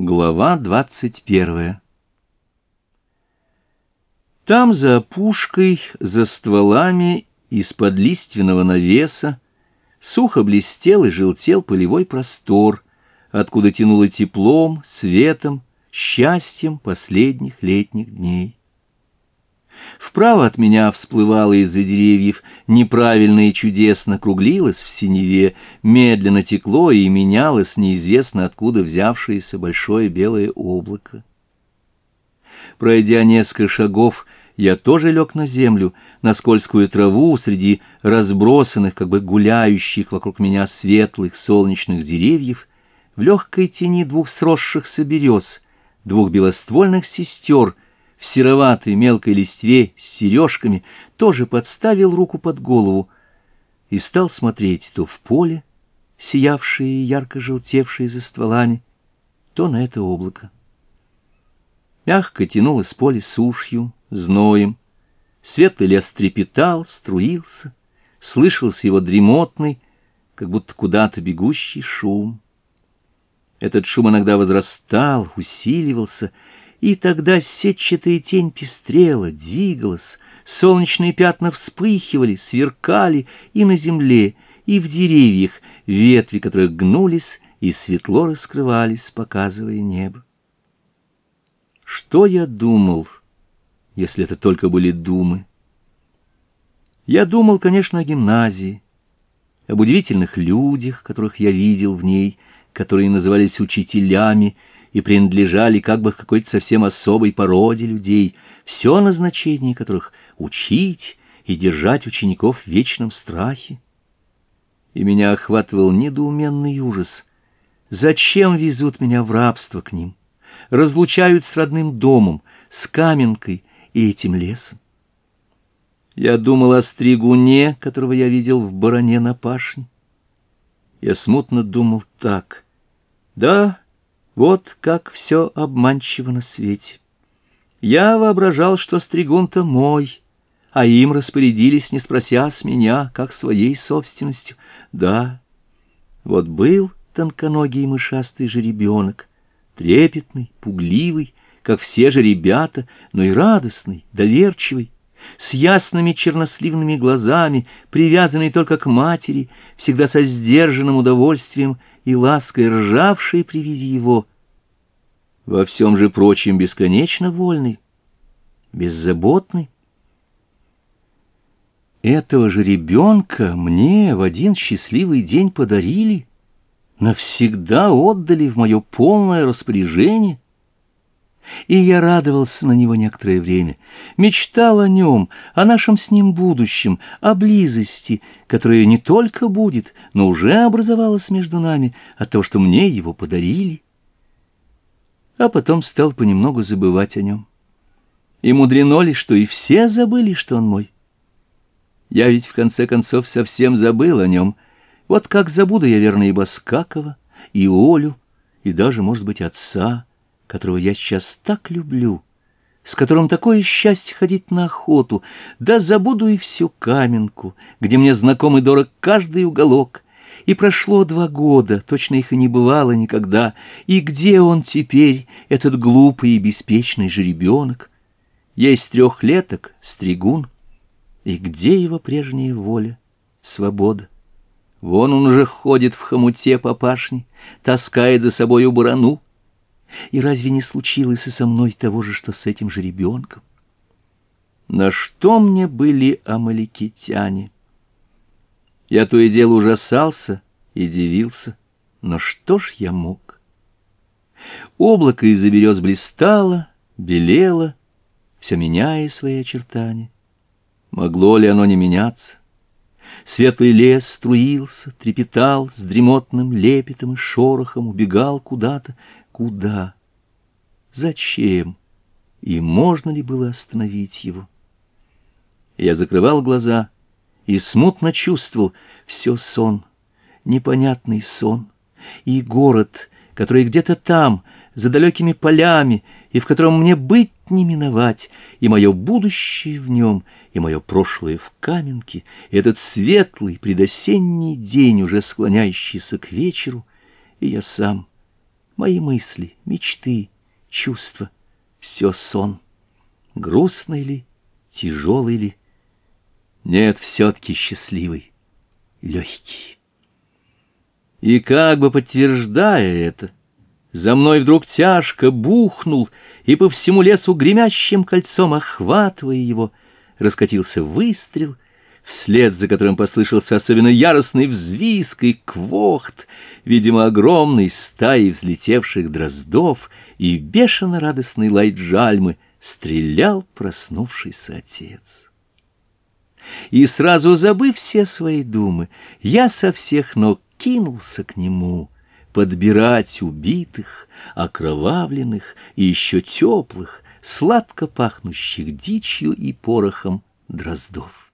Глава 21 Там за пушкой, за стволами, из-под лиственного навеса, сухо блестел и желтел полевой простор, откуда тянуло теплом, светом, счастьем последних летних дней. Вправо от меня всплывало из-за деревьев, неправильно и чудесно круглилось в синеве, медленно текло и менялось неизвестно откуда взявшееся большое белое облако. Пройдя несколько шагов, я тоже лег на землю, на скользкую траву среди разбросанных, как бы гуляющих вокруг меня светлых солнечных деревьев, в легкой тени двух сросшихся берез, двух белоствольных сестер — в сероватой мелкой листве с сережками, тоже подставил руку под голову и стал смотреть то в поле, сиявшее и ярко желтевшее за стволами, то на это облако. Мягко тянул из поля сушью, зноем. Светлый лес трепетал, струился, слышался его дремотный, как будто куда-то бегущий шум. Этот шум иногда возрастал, усиливался — и тогда сетчатая тень пестрела, двигалась, солнечные пятна вспыхивали, сверкали и на земле, и в деревьях, ветви которых гнулись и светло раскрывались, показывая небо. Что я думал, если это только были думы? Я думал, конечно, о гимназии, об удивительных людях, которых я видел в ней, которые назывались учителями, и принадлежали как бы к какой-то совсем особой породе людей, все назначение которых — учить и держать учеников в вечном страхе. И меня охватывал недоуменный ужас. Зачем везут меня в рабство к ним? Разлучают с родным домом, с каменкой и этим лесом. Я думал о стригуне, которого я видел в бароне на пашне. Я смутно думал так. Да, вот как все обманчиво на свете. Я воображал, что стригун-то мой, а им распорядились, не спрося с меня, как своей собственностью. Да, вот был тонконогий мышастый жеребенок, трепетный, пугливый, как все же ребята, но и радостный, доверчивый, с ясными черносливными глазами, привязанный только к матери, всегда со сдержанным удовольствием и лаской ржавшей при виде его. Во всем же прочем бесконечно вольный, беззаботный. Этого же ребенка мне в один счастливый день подарили, навсегда отдали в мое полное распоряжение — и я радовался на него некоторое время, мечтал о нем, о нашем с ним будущем, о близости, которая не только будет, но уже образовалась между нами от того, что мне его подарили. А потом стал понемногу забывать о нем. И мудрено ли, что и все забыли, что он мой? Я ведь в конце концов совсем забыл о нем. Вот как забуду я, верно, и Баскакова, и Олю, и даже, может быть, отца — которого я сейчас так люблю, с которым такое счастье ходить на охоту, да забуду и всю каменку, где мне знаком и дорог каждый уголок. И прошло два года, точно их и не бывало никогда, и где он теперь, этот глупый и беспечный жеребенок? Есть трехлеток, стригун, и где его прежняя воля, свобода? Вон он уже ходит в хомуте папашни, таскает за собою барану, и разве не случилось и со мной того же, что с этим же ребенком? На что мне были амаликитяне? Я то и дело ужасался и дивился, но что ж я мог? Облако из-за берез блистало, белело, все меняя свои очертания. Могло ли оно не меняться? Светлый лес струился, трепетал с дремотным лепетом и шорохом, убегал куда-то, Куда? Зачем? И можно ли было остановить его? Я закрывал глаза и смутно чувствовал все сон, непонятный сон, и город, который где-то там, за далекими полями, и в котором мне быть не миновать, и мое будущее в нем, и мое прошлое в каменке, и этот светлый предосенний день, уже склоняющийся к вечеру, и я сам, Мои мысли, мечты, чувства — все сон. Грустный ли, тяжелый ли? Нет, все-таки счастливый, легкий. И как бы подтверждая это, за мной вдруг тяжко бухнул, и по всему лесу гремящим кольцом, охватывая его, раскатился выстрел — вслед за которым послышался особенно яростный взвизг и квохт, видимо, огромной стаи взлетевших дроздов и бешено радостный лай джальмы, стрелял проснувшийся отец. И сразу забыв все свои думы, я со всех ног кинулся к нему подбирать убитых, окровавленных и еще теплых, сладко пахнущих дичью и порохом дроздов.